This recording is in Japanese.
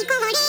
に変わり